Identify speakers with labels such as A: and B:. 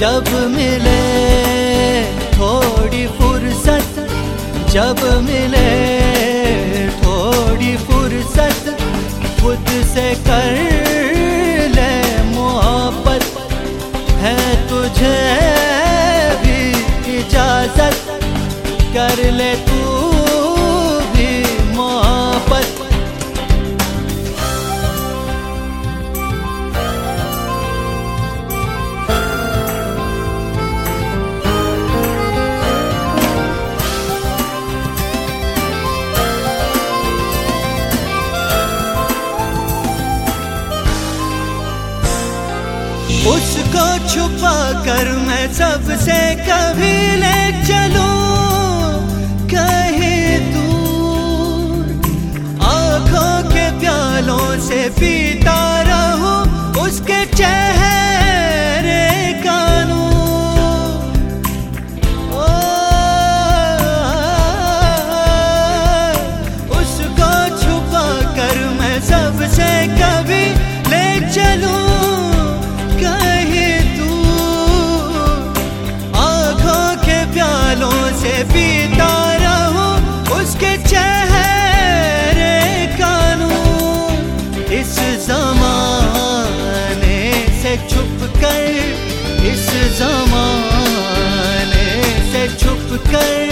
A: जब मिले थोड़ी फुर्सत, जब मिले थोड़ी फुर्सत, खुद से कर ले मोहब्बत। है तुझे भी इजाज़त, कर ले तू उसको छुपा कर मैं सबसे कभी ले चलूँ। कहीं दूर आँखों के प्यालों से पीता उसके चेहरे कानू इस जमाने से छुप कर इस जमाने से छुप कर।